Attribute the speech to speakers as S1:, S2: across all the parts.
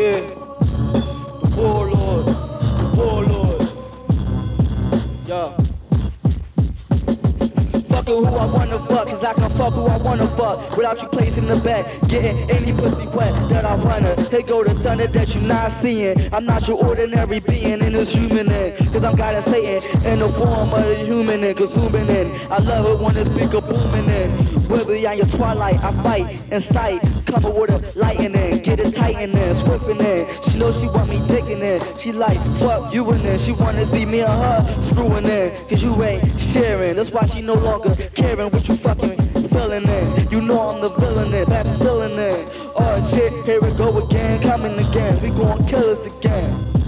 S1: Yeah. The warlords. Yeah. Fucking who I wanna fuck, cause I can fuck who I wanna fuck Without you placing the bet, getting any pussy wet that I wanna Here go the thunder that you not seeing I'm not your ordinary being in this human in Cause I'm God and Satan in the form of the human in Consuming in, I love it when it's bigger booming in on your twilight, I fight in sight. Cover with a lightning, get it tightening, swiffing in She knows she want me dicking in She like, fuck you in it. She wanna see me and her screwing in Cause you ain't sharing, that's why she no longer caring what you fucking feeling in. You know I'm the villain in, back ceiling in. Oh shit, here we go again, coming again. We gon' kill us again.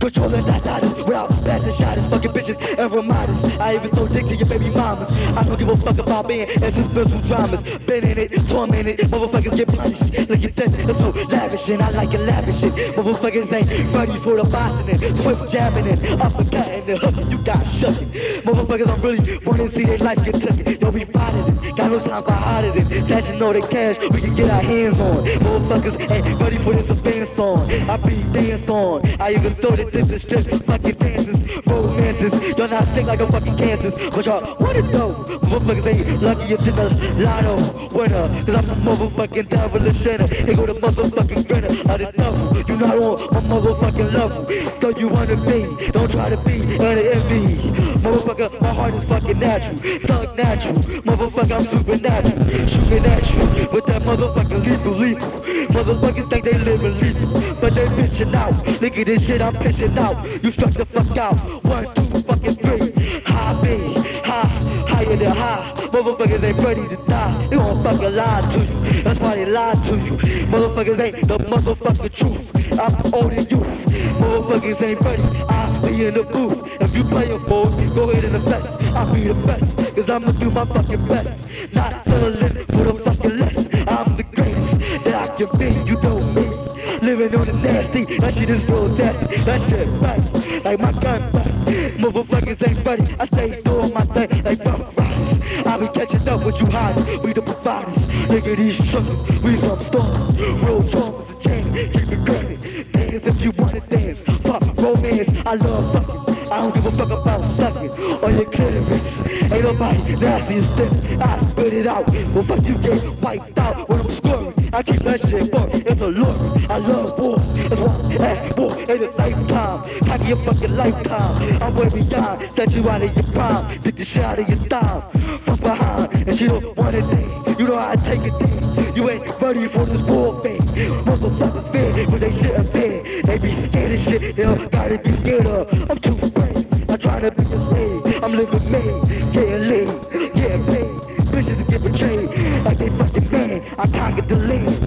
S1: Patrolling that daughters without passing shotters, fucking bitches and reminders. I even throw dick to your baby mamas. I don't give a fuck about being in suspenseful dramas. Been in it, tormented, motherfuckers get punished. Look at that, it's so lavish and I like it lavish it. Motherfuckers ain't ready for the boxing swift jamming it, uppercutting the got shook it. Motherfuckers don't really wanna see their life get took it. Yo, we fighting it, got no time for hiding it. Stashing all the cash we can get our hands on. Motherfuckers ain't ready for this advance song. I be dance on, I even throw the is just fucking dances, romances. Y'all not sick like a fucking cancers, but y'all want it though. Motherfuckers ain't luckier than the lotto winner, cause I'm the motherfucking devil and. Here go the motherfucking grinner of the devil. Not on my motherfucking level, so you wanna be, don't try to be under envy. Motherfucker, my heart is fucking natural, thug natural. Motherfucker, I'm supernatural, shooting at you with that motherfucking lethal lethal. Motherfuckers think they living lethal, but they bitching out. Look at this shit I'm pitching out. You struck the fuck out. One, two, fucking three. High B, high, higher than high. Motherfuckers ain't ready to die. They gon' fucking lie to you. That's why they lie to you. Motherfuckers ain't the motherfucking truth. I'm older than you. Motherfuckers ain't ready. I'll be in the booth. If you play a fool, go ahead and invest. I'll be the best. Cause I'ma do my fucking best. Not settling for the fucking less. I'm the greatest that I can be. You know me. Living on the nasty, that shit is real nasty. That shit right, like my gun back. Motherfuckers ain't ready, I stay doing my thing like rough riders. I be catching up with you hiders, we the providers. Nigga, these sugars, we some stars. Real traumas and chains, keep it. Dance if you wanna dance, fuck romance, I love fucking. I don't give a fuck about sucking or your clitoris. Ain't nobody nasty as this. I spit it out. Well, fuck you get wiped out when I'm scoring. I keep that shit for it's a lure. I love war. That's why I at war in a lifetime. Cocky your fucking lifetime. I'm way beyond. Set you out of your prime. Take the shit out of your thumb. From behind. And she don't want thing. You know how I take a thing. You ain't ready for this warfare. Motherfuckers fear, but they shouldn't fear. They be scared of shit. They don't gotta be scared of. I'm too brave. I'm trying to be a slave. I'm living me, getting laid, getting paid. Bitches get betrayed like they fucking man. I conquered the lead.